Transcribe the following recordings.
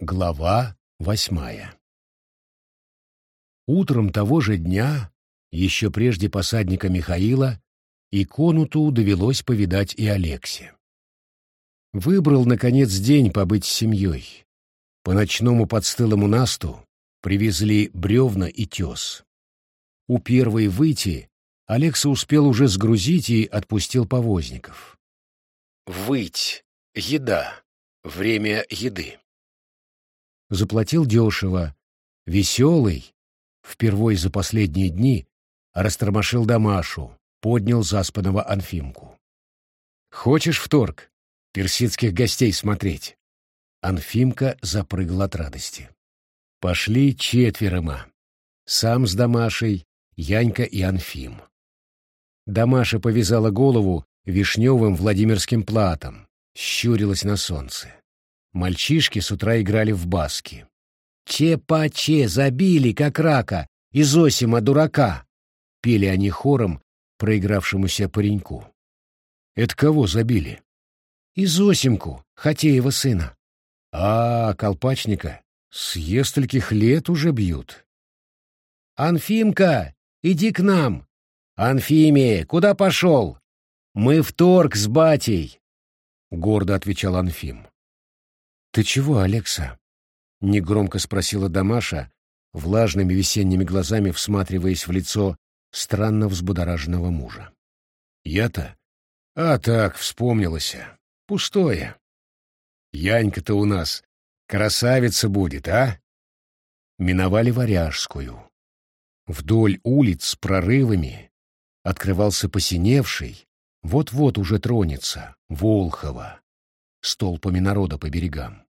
Глава восьмая Утром того же дня, еще прежде посадника Михаила, Иконуту довелось повидать и Алексе. Выбрал, наконец, день побыть с семьей. По ночному подстылому насту привезли бревна и тес. У первой выйти Алекса успел уже сгрузить и отпустил повозников. Выть. Еда. Время еды заплатил дешево, веселый, впервой за последние дни, растормошил Дамашу, поднял заспанного Анфимку. «Хочешь в торг? Персидских гостей смотреть?» Анфимка запрыгал от радости. Пошли четверома. Сам с Дамашей, Янька и Анфим. Дамаша повязала голову вишневым Владимирским платом, щурилась на солнце. Мальчишки с утра играли в баски. «Че-па-че, забили, как рака, из Осима дурака!» — пели они хором проигравшемуся пареньку. «Это кого забили?» «Изосимку, Хатеева сына». «А, колпачника, с естольких лет уже бьют». «Анфимка, иди к нам!» «Анфимия, куда пошел?» «Мы в торг с батей», — гордо отвечал Анфим. «Ты чего, Алекса?» — негромко спросила Дамаша, влажными весенними глазами всматриваясь в лицо странно взбудораженного мужа. «Я-то? А так, вспомнилось. Пустое. Янька-то у нас красавица будет, а?» Миновали Варяжскую. Вдоль улиц с прорывами открывался посиневший, вот-вот уже тронется, Волхова, с толпами народа по берегам.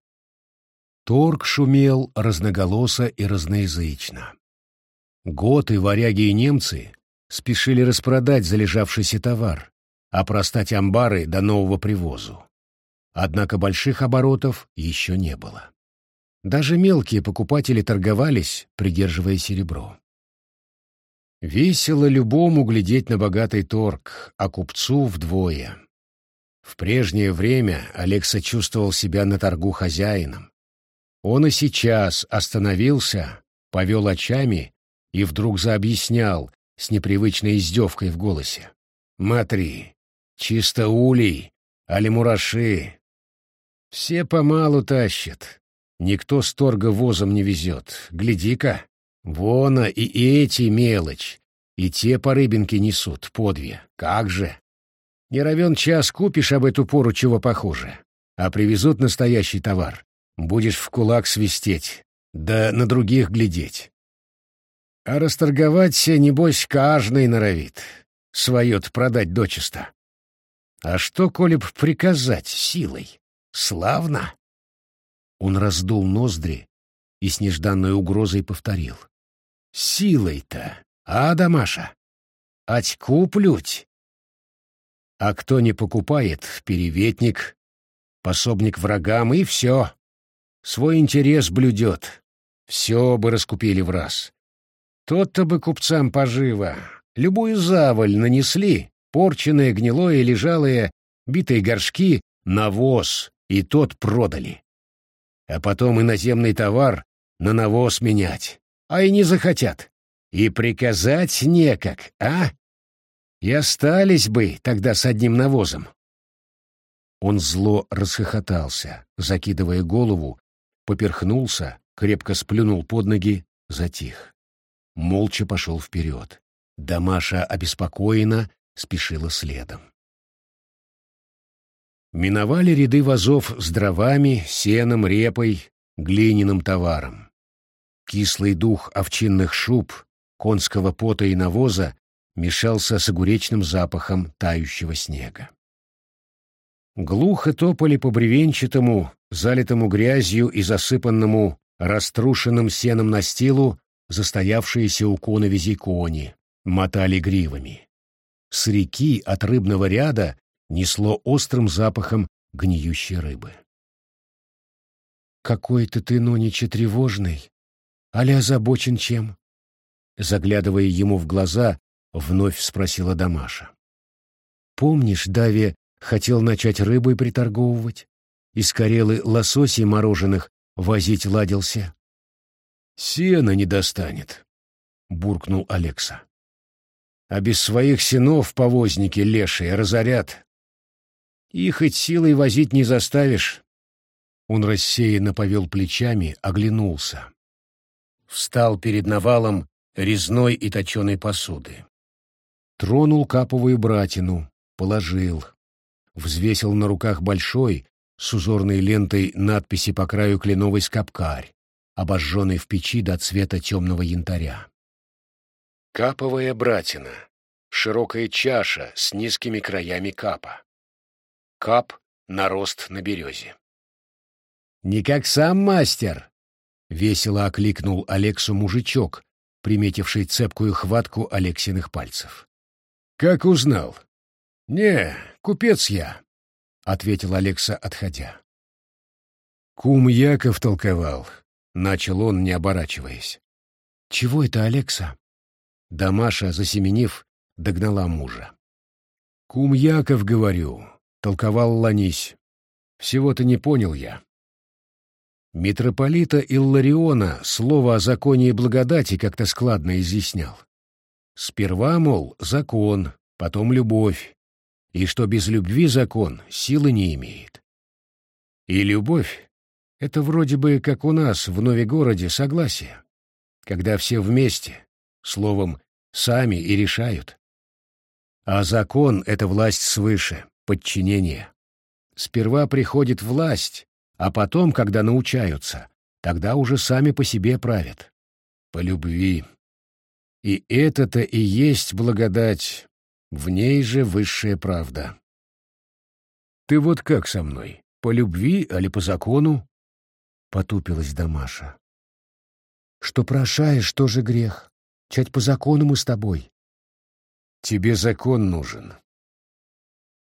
Торг шумел разноголосо и разноязычно. Готы, варяги и немцы спешили распродать залежавшийся товар, а простать амбары до нового привозу. Однако больших оборотов еще не было. Даже мелкие покупатели торговались, придерживая серебро. Весело любому глядеть на богатый торг, а купцу вдвое. В прежнее время Алекса чувствовал себя на торгу хозяином. Он и сейчас остановился, повел очами и вдруг заобъяснял с непривычной издевкой в голосе. «Матри, чисто улей, али мураши. Все помалу тащат. Никто с торга возом не везет. Гляди-ка, вон и эти мелочь, и те по рыбинке несут, по две. Как же!» Не равен час купишь об эту пору чего похуже, а привезут настоящий товар. Будешь в кулак свистеть, да на других глядеть. А расторговаться, небось, каждый норовит. Свое-то продать дочисто. А что, коли б приказать силой? Славно!» Он раздул ноздри и с нежданной угрозой повторил. «Силой-то, а, Дамаша? Ать куплють, а кто не покупает — переветник, пособник врагам, и все. Свой интерес блюдет. Все бы раскупили в раз. Тот-то бы купцам поживо. Любую заваль нанесли, порченное, гнилое, лежалое, битые горшки, навоз, и тот продали. А потом иноземный товар на навоз менять. А и не захотят. И приказать некак, а? И остались бы тогда с одним навозом. Он зло расхохотался, закидывая голову, поперхнулся, крепко сплюнул под ноги, затих. Молча пошел вперед. Дамаша обеспокоена, спешила следом. Миновали ряды вазов с дровами, сеном, репой, глиняным товаром. Кислый дух овчинных шуб, конского пота и навоза мешался с огуречным запахом тающего снега. Глухо топали по бревенчатому, залитому грязью и засыпанному раструшенным сеном настилу застоявшиеся у коновизей кони, мотали гривами. С реки от рыбного ряда несло острым запахом гниющей рыбы. «Какой-то ты, Нонича, тревожный, али озабочен чем?» Заглядывая ему в глаза, — вновь спросила Дамаша. «Помнишь, Даве хотел начать рыбой приторговывать? Из карелы лососей мороженых возить ладился. Сена не достанет, буркнул Алекса. А без своих сынов повозники лешие разорят. Их хоть силой возить не заставишь. Он рассеянно повел плечами, оглянулся. Встал перед навалом резной и точеной посуды. Тронул каповую братину, положил. Взвесил на руках большой, с узорной лентой надписи по краю кленовый скобкарь, обожженный в печи до цвета темного янтаря. Каповая братина. Широкая чаша с низкими краями капа. Кап — нарост на березе. «Не как сам мастер!» — весело окликнул Алексу мужичок, приметивший цепкую хватку Алексиных пальцев. «Как узнал?» «Не, купец я», — ответил Алекса, отходя. «Кум Яков толковал», — начал он, не оборачиваясь. «Чего это, Алекса?» Дамаша, засеменив, догнала мужа. «Кум Яков, говорю», — толковал Ланись. «Всего-то не понял я». Митрополита Иллариона слово о законе и благодати как-то складно изъяснял. Сперва, мол, закон, потом любовь, и что без любви закон силы не имеет. И любовь — это вроде бы, как у нас в Новигороде, согласие, когда все вместе, словом, сами и решают. А закон — это власть свыше, подчинение. Сперва приходит власть, а потом, когда научаются, тогда уже сами по себе правят. По любви. И это-то и есть благодать, в ней же высшая правда. «Ты вот как со мной, по любви или по закону?» — потупилась Дамаша. «Что прошаешь, тоже грех. Чать по закону мы с тобой». «Тебе закон нужен».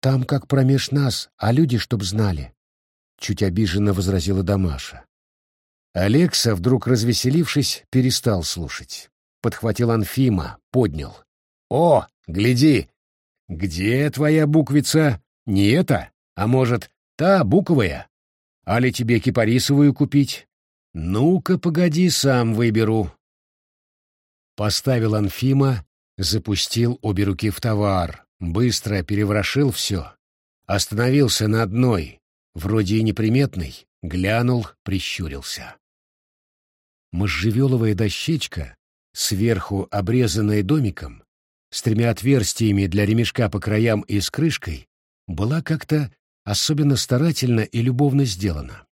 «Там как промеж нас, а люди чтоб знали. — чуть обиженно возразила Дамаша. Алекса, вдруг развеселившись, перестал слушать. Подхватил Анфима, поднял. «О, гляди! Где твоя буквица? Не эта, а может, та буковая? Али тебе кипарисовую купить? Ну-ка, погоди, сам выберу». Поставил Анфима, запустил обе руки в товар, быстро переворошил все, остановился на одной, вроде и неприметный, глянул, прищурился. Можжевеловая дощечка, сверху обрезанная домиком, с тремя отверстиями для ремешка по краям и с крышкой, была как-то особенно старательно и любовно сделана.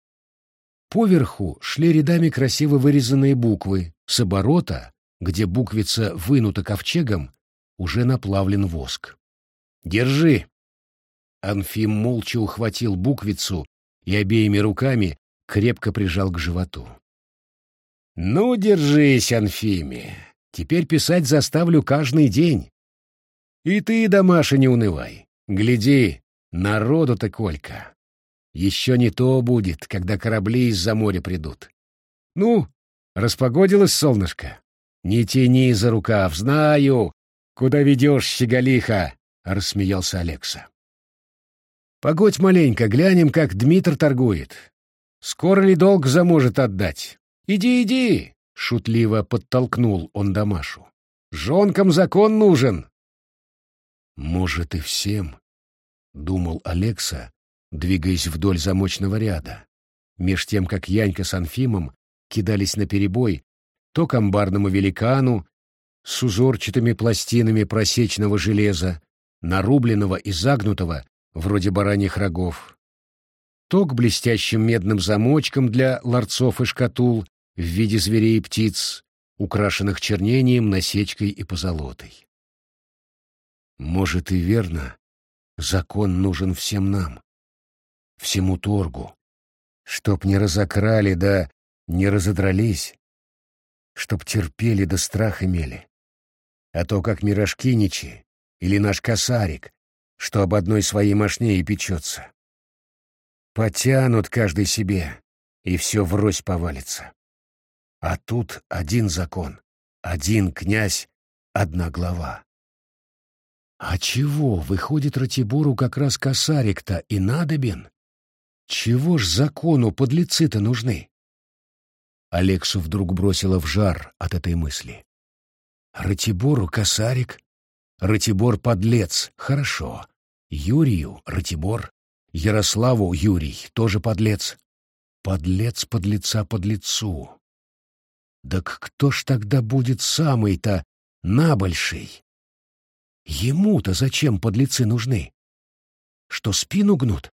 Поверху шли рядами красиво вырезанные буквы, с оборота, где буквица вынута ковчегом, уже наплавлен воск. «Держи!» Анфим молча ухватил буквицу и обеими руками крепко прижал к животу. «Ну, держись, Анфиме. Теперь писать заставлю каждый день. И ты, Дамаша, не унывай. Гляди, народу-то колька. Еще не то будет, когда корабли из-за моря придут. Ну, распогодилось солнышко? Не тяни за рукав, знаю, куда ведешь, щеголиха, — рассмеялся Алекса. Погодь маленько, глянем, как Дмитр торгует. Скоро ли долг заможет отдать? Иди, иди, — шутливо подтолкнул он Дамашу. Жонкам закон нужен. Может, и всем, — думал Алекса, двигаясь вдоль замочного ряда, меж тем, как Янька с Анфимом кидались на перебой то к амбарному великану с узорчатыми пластинами просечного железа, нарубленного и загнутого вроде бараньих рогов, то к блестящим медным замочкам для ларцов и шкатул в виде зверей и птиц, украшенных чернением, насечкой и позолотой. Может и верно, закон нужен всем нам, всему торгу, чтоб не разокрали да не разодрались, чтоб терпели да страх имели. А то как мирошкиничи или наш косарик, что об одной своей мошне и печется. Потянут каждый себе, и все врозь повалится. А тут один закон, один князь, одна глава. А чего, выходит, Ратибору как раз косарик-то и надобен? Чего ж закону подлецы-то нужны? Алексу вдруг бросило в жар от этой мысли. Ратибору косарик, Ратибор подлец, хорошо. Юрию Ратибор, Ярославу Юрий, тоже подлец. Подлец подлеца подлецу. Так кто ж тогда будет самый-то набольший? Ему-то зачем подлецы нужны? Что спину гнут?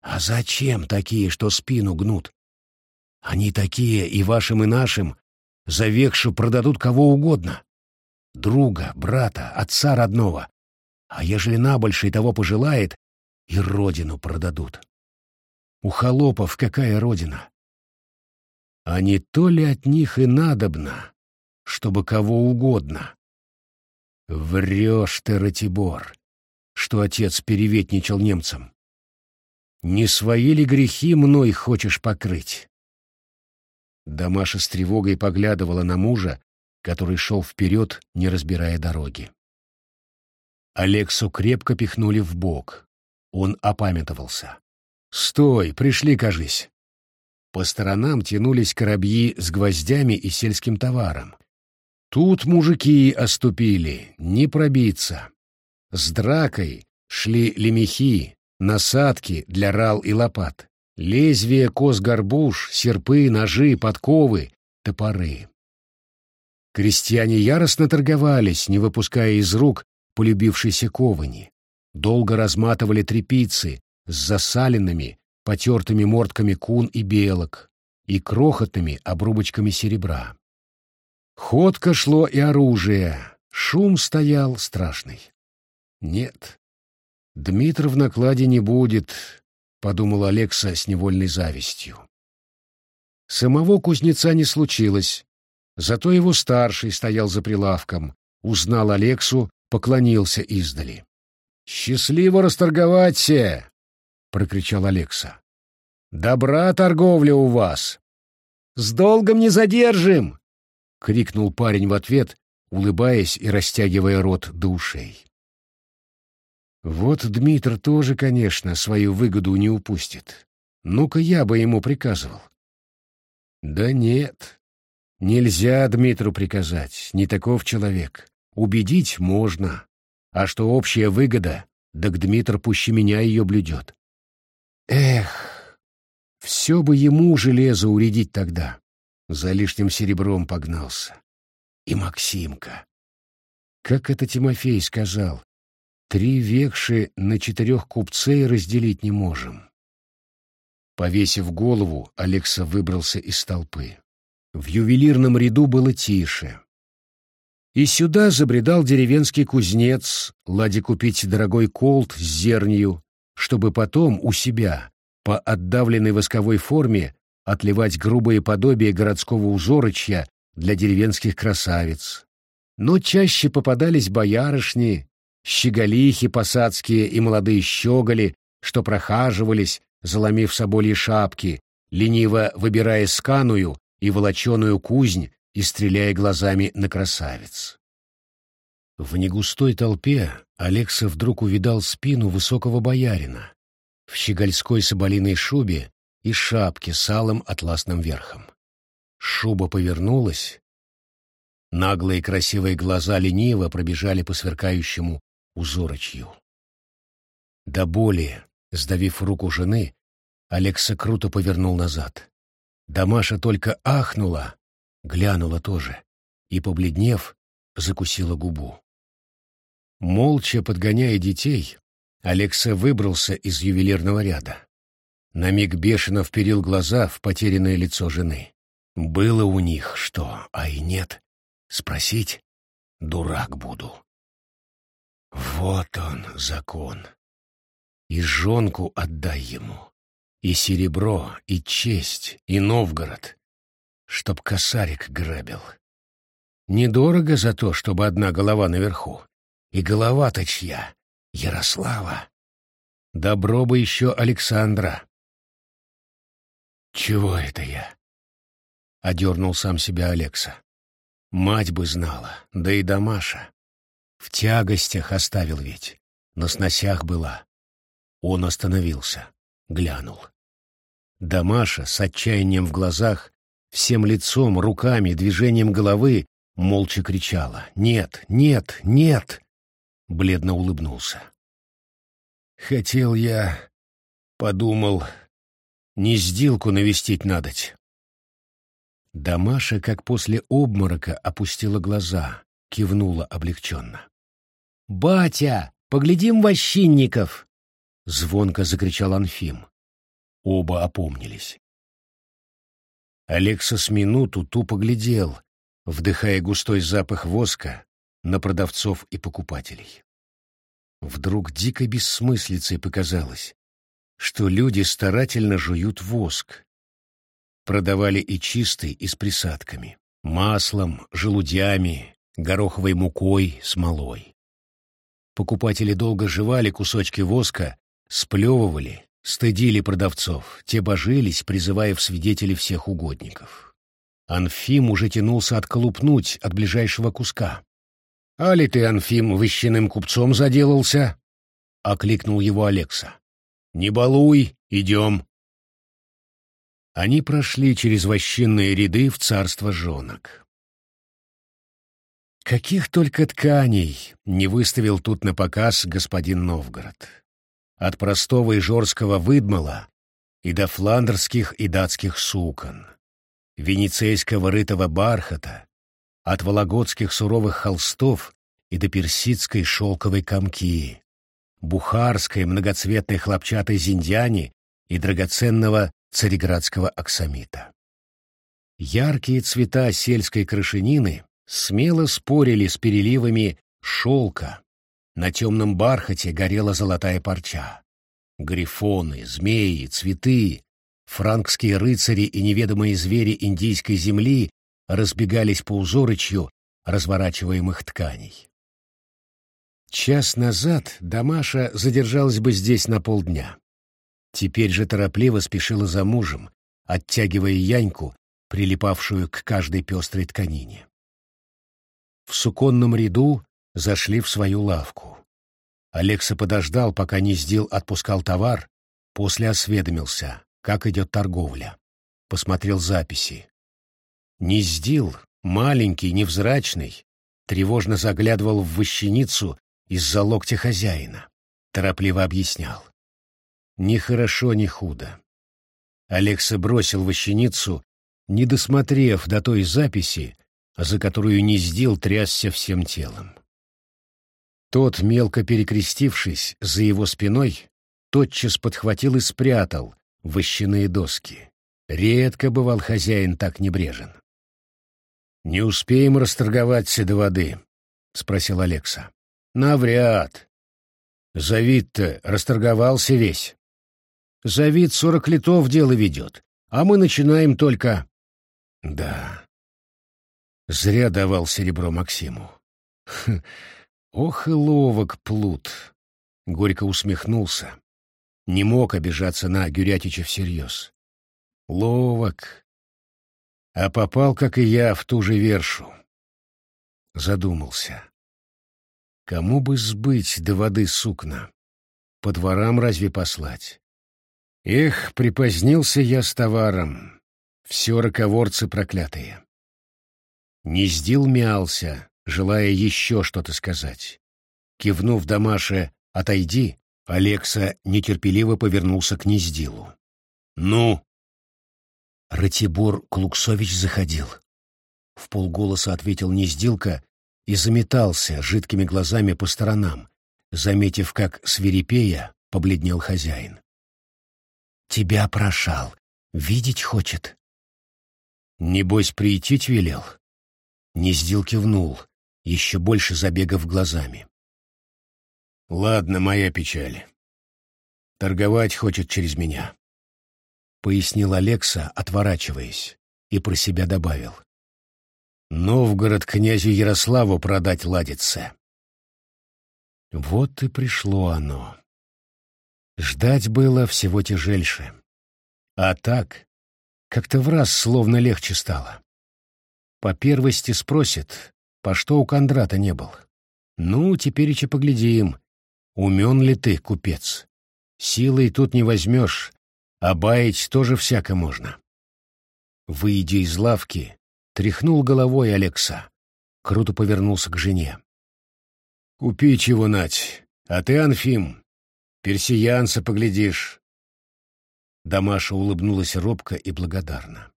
А зачем такие, что спину гнут? Они такие и вашим, и нашим, за векшу продадут кого угодно. Друга, брата, отца родного. А ежели набольший того пожелает, и родину продадут. У холопов какая родина? А не то ли от них и надобно, чтобы кого угодно? Врешь ты, Ратибор, что отец переветничал немцам. Не свои ли грехи мной хочешь покрыть? Дамаша с тревогой поглядывала на мужа, который шел вперед, не разбирая дороги. Алексу крепко пихнули в бок. Он опамятовался. «Стой, пришли, кажись!» По сторонам тянулись коробьи с гвоздями и сельским товаром. Тут мужики оступили, не пробиться. С дракой шли лемехи, насадки для рал и лопат, лезвия коз-горбуш, серпы, ножи, подковы, топоры. Крестьяне яростно торговались, не выпуская из рук полюбившейся ковани. Долго разматывали трепицы с засаленными, потертыми мордками кун и белок и крохотными обрубочками серебра. Ходко шло и оружие, шум стоял страшный. Нет, Дмитр в накладе не будет, — подумал Алекса с невольной завистью. Самого кузнеца не случилось, зато его старший стоял за прилавком, узнал Алексу, поклонился издали. «Счастливо расторговаться!» — прокричал Алекса. «Добра торговля у вас!» «С долгом не задержим!» — крикнул парень в ответ, улыбаясь и растягивая рот до ушей. Вот Дмитр тоже, конечно, свою выгоду не упустит. Ну-ка я бы ему приказывал. Да нет, нельзя Дмитру приказать, не таков человек. Убедить можно, а что общая выгода, так Дмитр пуще меня ее блюдет. Эх, все бы ему железо уредить тогда. За лишним серебром погнался. И Максимка. Как это Тимофей сказал, Три векши на четырех купцей разделить не можем. Повесив голову, Алекса выбрался из толпы. В ювелирном ряду было тише. И сюда забредал деревенский кузнец, ладя купить дорогой колт с зернью, чтобы потом у себя, по отдавленной восковой форме, отливать грубое подобие городского узорочья для деревенских красавиц. Но чаще попадались боярышни, щеголихи посадские и молодые щеголи, что прохаживались, заломив собольи шапки, лениво выбирая сканую и волоченую кузнь и стреляя глазами на красавиц. В негустой толпе Алекса вдруг увидал спину высокого боярина в щегольской соболиной шубе и шапке с алым атласным верхом. Шуба повернулась, наглые красивые глаза лениво пробежали по сверкающему узорочью. До боли, сдавив руку жены, Алекса круто повернул назад. Дамаша только ахнула, глянула тоже и, побледнев, закусила губу. Молча подгоняя детей, Алекса выбрался из ювелирного ряда. На миг бешено вперил глаза в потерянное лицо жены. Было у них что, а и нет. Спросить — дурак буду. Вот он, закон. И жонку отдай ему, и серебро, и честь, и Новгород, чтоб косарик грабил. Недорого за то, чтобы одна голова наверху. И голова-то чья? Ярослава. Добро бы еще Александра. Чего это я? Одернул сам себя Алекса. Мать бы знала, да и Дамаша. В тягостях оставил ведь, на сносях была. Он остановился, глянул. Дамаша с отчаянием в глазах всем лицом, руками, движением головы, молча кричала «Нет, нет, нет!» Бледно улыбнулся. «Хотел я...» Подумал, не сделку навестить надоть. Дамаша, как после обморока, опустила глаза, кивнула облегченно. «Батя, поглядим вощинников!» — звонко закричал Анфим. Оба опомнились. Алекса с минуту тупо глядел, вдыхая густой запах воска на продавцов и покупателей. Вдруг дикой бессмыслицей показалось, что люди старательно жуют воск. Продавали и чистый, и с присадками, маслом, желудями, гороховой мукой, смолой. Покупатели долго жевали кусочки воска, сплевывали, стыдили продавцов, те божились, призывая в свидетели всех угодников. Анфим уже тянулся отколупнуть от ближайшего куска. «Али ты, Анфим, выщенным купцом заделался?» — окликнул его Алекса. Не балуй, идем. Они прошли через вощинные ряды в царство жонок. Каких только тканей не выставил тут на показ господин Новгород. От простого и жорского выдмала и до фландерских и датских сукон, венецейского рытого бархата, от вологодских суровых холстов и до персидской шелковой комки, бухарской многоцветной хлопчатой зиндиани и драгоценного цареградского аксамита. Яркие цвета сельской крашенины смело спорили с переливами шелка. На темном бархате горела золотая парча. Грифоны, змеи, цветы, франкские рыцари и неведомые звери индийской земли разбегались по узорычью разворачиваемых тканей. Час назад Дамаша задержалась бы здесь на полдня. Теперь же торопливо спешила за мужем, оттягивая яньку, прилипавшую к каждой пестрой тканине. В суконном ряду зашли в свою лавку. Алекса подождал, пока Нездил отпускал товар, после осведомился, как идет торговля. Посмотрел записи. Нездил, маленький, невзрачный, тревожно заглядывал в вощеницу из-за локтя хозяина. Торопливо объяснял. Ни хорошо, ни худо. Алекса бросил вощеницу, не досмотрев до той записи, за которую сделал трясся всем телом. Тот, мелко перекрестившись за его спиной, тотчас подхватил и спрятал вощеные доски. Редко бывал хозяин так небрежен. «Не успеем расторговаться до воды», — спросил Алекса. Навряд. Завид-то расторговался весь. Завид сорок летов дело ведет, а мы начинаем только... Да. Зря давал серебро Максиму. Хм, ох и ловок плут. Горько усмехнулся. Не мог обижаться на Гюрятича всерьез. Ловок. А попал, как и я, в ту же вершу. Задумался. Кому бы сбыть до воды сукна? По дворам разве послать? Эх, припозднился я с товаром. Все раковорцы проклятые. Нездил мялся, желая еще что-то сказать. Кивнув Дамаше «Отойди», Алекса нетерпеливо повернулся к Нездилу. «Ну?» Ратибор Клуксович заходил. В полголоса ответил Нездилка и заметался жидкими глазами по сторонам, заметив, как свирепея побледнел хозяин. «Тебя прошал. Видеть хочет». «Небось, прийтить велел?» Нездил кивнул, еще больше забегав глазами. «Ладно, моя печаль. Торговать хочет через меня», — пояснил Алекса, отворачиваясь, и про себя добавил. Новгород князю Ярославу продать ладится. Вот и пришло оно. Ждать было всего тяжельше. А так, как-то в раз словно легче стало. По первости спросит, по что у Кондрата не был. Ну, теперь еще поглядим, умен ли ты, купец. Силой тут не возьмешь, а баять тоже всяко можно. Выйдя из лавки, тряхнул головой Алекса. Круто повернулся к жене. «Купи чего, Нать, а ты, Анфим, персиянца поглядишь». Дамаша улыбнулась робко и благодарно.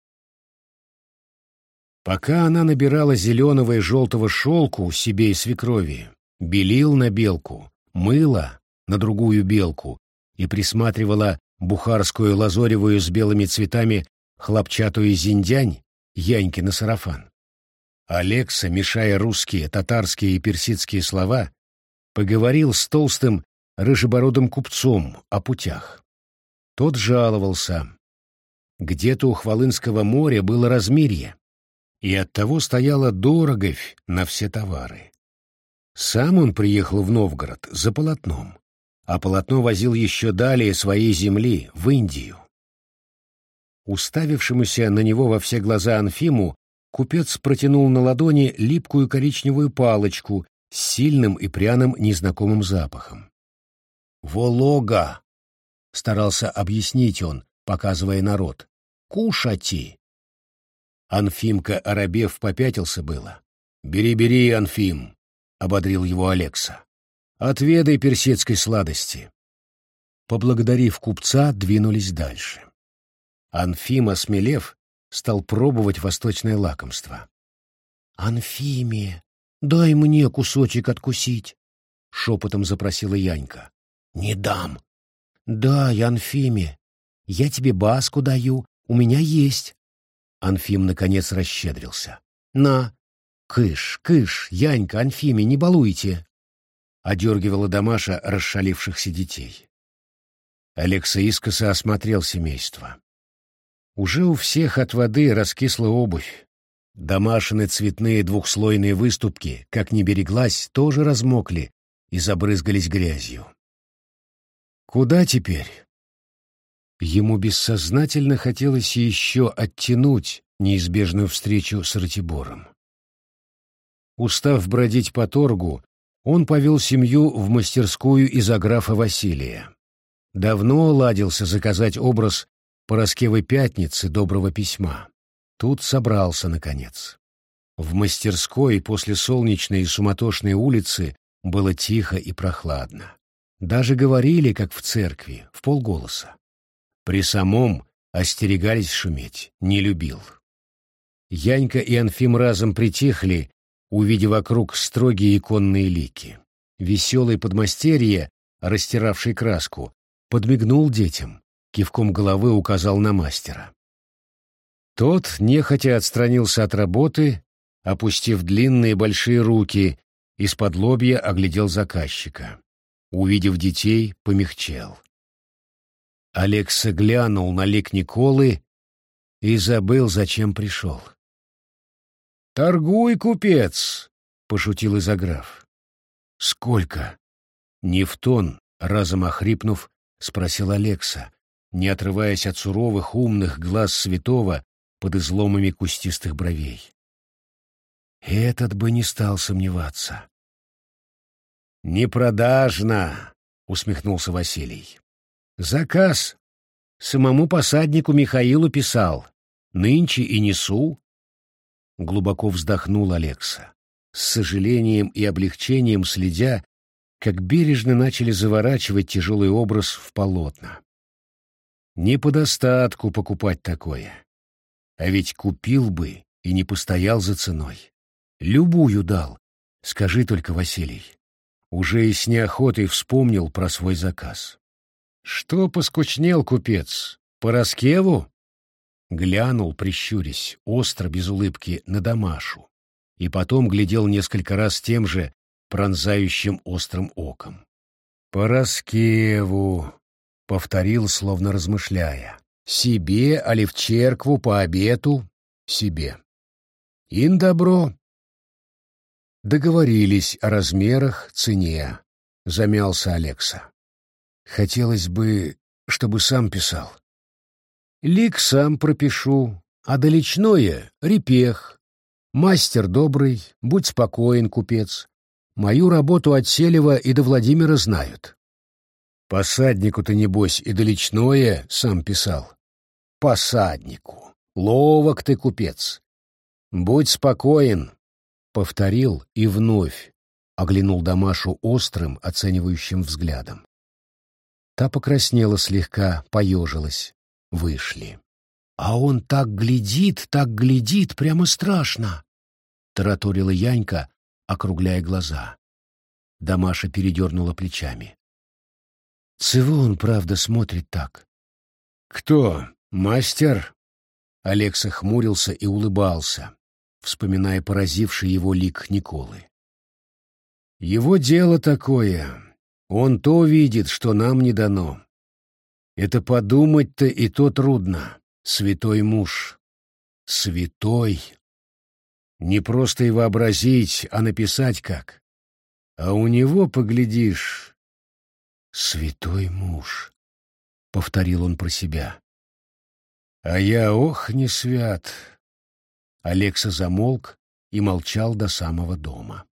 Пока она набирала зеленого и желтого шелку себе и свекрови, белил на белку, мыла на другую белку и присматривала бухарскую лазоревую с белыми цветами хлопчатую зиндянь, Яньки на сарафан. Алекса, мешая русские, татарские и персидские слова, поговорил с толстым рыжебородым купцом о путях. Тот жаловался. Где-то у Хвалынского моря было размирье, и оттого стояла дороговь на все товары. Сам он приехал в Новгород за полотном, а полотно возил еще далее своей земли, в Индию. Уставившемуся на него во все глаза Анфиму, купец протянул на ладони липкую коричневую палочку с сильным и пряным незнакомым запахом. «Волога!» — старался объяснить он, показывая народ. «Кушати!» Анфимка Арабев попятился было. «Бери, бери, Анфим!» — ободрил его Алекса. «Отведай персидской сладости!» Поблагодарив купца, двинулись дальше. Анфим, осмелев, стал пробовать восточное лакомство. «Анфимия, дай мне кусочек откусить!» — шепотом запросила Янька. «Не дам!» «Дай, Анфиме! Я тебе баску даю, у меня есть!» Анфим, наконец, расщедрился. «На! Кыш, кыш, Янька, Анфиме, не балуйте!» — одергивала Дамаша расшалившихся детей. Алекса искоса осмотрел семейство. Уже у всех от воды раскисла обувь. Домашины цветные двухслойные выступки, как ни береглась, тоже размокли и забрызгались грязью. Куда теперь? Ему бессознательно хотелось еще оттянуть неизбежную встречу с Ратибором. Устав бродить по торгу, он повел семью в мастерскую из графа Василия. Давно ладился заказать образ Пороскевой пятницы доброго письма. Тут собрался, наконец. В мастерской после солнечной и суматошной улицы было тихо и прохладно. Даже говорили, как в церкви, в полголоса. При самом остерегались шуметь, не любил. Янька и Анфим разом притихли, увидев вокруг строгие иконные лики. Веселый подмастерье, растиравший краску, подмигнул детям, кивком головы указал на мастера. Тот нехотя отстранился от работы, опустив длинные большие руки, из-под лобья оглядел заказчика. Увидев детей, помягчел. Алекса глянул на лик Николы и забыл, зачем пришел. «Торгуй, купец!» — пошутил Изограф. «Сколько?» — не в тон, разом охрипнув, спросил Алекса, не отрываясь от суровых умных глаз святого под изломами кустистых бровей. Этот бы не стал сомневаться. «Непродажно!» — усмехнулся Василий. «Заказ. Самому посаднику Михаилу писал. Нынче и несу». Глубоко вздохнул Алекса, с сожалением и облегчением следя, как бережно начали заворачивать тяжелый образ в полотна. Не по достатку покупать такое. А ведь купил бы и не постоял за ценой. Любую дал. Скажи только, Василий. Уже и с неохотой вспомнил про свой заказ. Что поскучнел купец? По Раскеву? Глянул, прищурясь, остро, без улыбки, на Дамашу. И потом глядел несколько раз тем же пронзающим острым оком. По Раскеву, повторил, словно размышляя. Себе, али в черкву по обету? Себе. Ин добро. Договорились о размерах, цене. Замялся Алекса. Хотелось бы, чтобы сам писал. Лик сам пропишу, а доличное — репех. Мастер добрый, будь спокоен, купец. Мою работу от Селева и до Владимира знают. Посаднику-то, небось, и доличное сам писал. Посаднику. Ловок ты, купец. Будь спокоен, — повторил и вновь оглянул Дамашу острым, оценивающим взглядом. Та покраснела слегка, поежилась. Вышли. «А он так глядит, так глядит, прямо страшно!» — тараторила Янька, округляя глаза. Дамаша передернула плечами. «Цего он, правда, смотрит так?» «Кто? Мастер?» Алекса хмурился и улыбался, вспоминая поразивший его лик Николы. «Его дело такое. Он то видит, что нам не дано. Это подумать-то и то трудно. Святой муж. Святой. Не просто и вообразить, а написать как. А у него, поглядишь, святой муж, — повторил он про себя. А я, ох, не свят. Алекса замолк и молчал до самого дома.